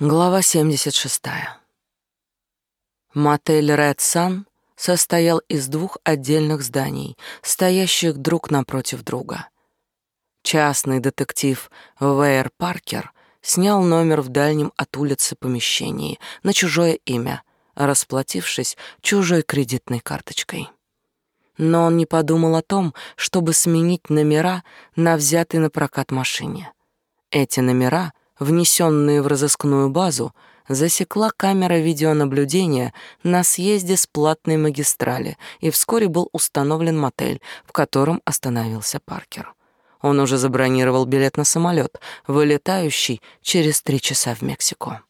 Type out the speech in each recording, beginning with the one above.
Глава 76. Мотель Red Sun состоял из двух отдельных зданий, стоящих друг напротив друга. Частный детектив Вэйр Паркер снял номер в дальнем от улицы помещении на чужое имя, расплатившись чужой кредитной карточкой. Но он не подумал о том, чтобы сменить номера на взятый на прокат машине. Эти номера — внесенные в разыскную базу, засекла камера видеонаблюдения на съезде с платной магистрали, и вскоре был установлен мотель, в котором остановился Паркер. Он уже забронировал билет на самолет, вылетающий через три часа в Мексику.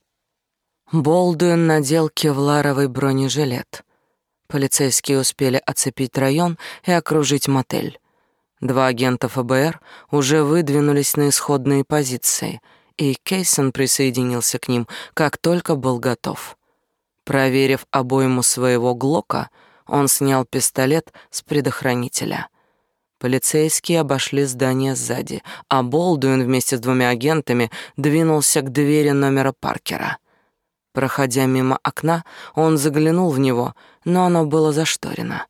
Болдуин надел кевларовый бронежилет. Полицейские успели оцепить район и окружить мотель. Два агента ФБР уже выдвинулись на исходные позиции — и Кейсон присоединился к ним, как только был готов. Проверив обойму своего Глока, он снял пистолет с предохранителя. Полицейские обошли здание сзади, а Болдуин вместе с двумя агентами двинулся к двери номера Паркера. Проходя мимо окна, он заглянул в него, но оно было зашторено.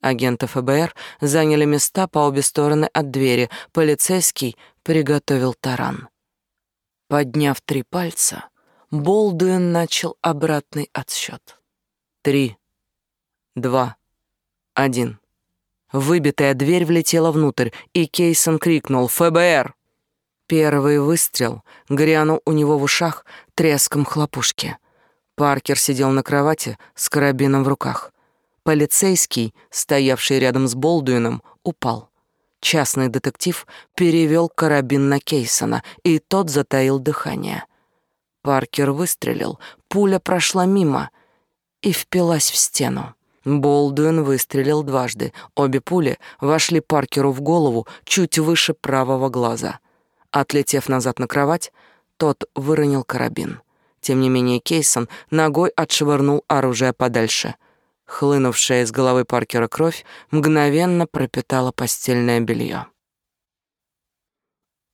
Агенты ФБР заняли места по обе стороны от двери, полицейский приготовил таран. Подняв три пальца, Болдуин начал обратный отсчет. Три, два, один. Выбитая дверь влетела внутрь, и Кейсон крикнул «ФБР!». Первый выстрел грянул у него в ушах треском хлопушки. Паркер сидел на кровати с карабином в руках. Полицейский, стоявший рядом с Болдуином, упал. Частный детектив перевел карабин на Кейсона, и тот затаил дыхание. Паркер выстрелил, пуля прошла мимо и впилась в стену. Болдуин выстрелил дважды. Обе пули вошли Паркеру в голову чуть выше правого глаза. Отлетев назад на кровать, тот выронил карабин. Тем не менее Кейсон ногой отшвырнул оружие подальше. Хлынувшая из головы Паркера кровь мгновенно пропитала постельное белье.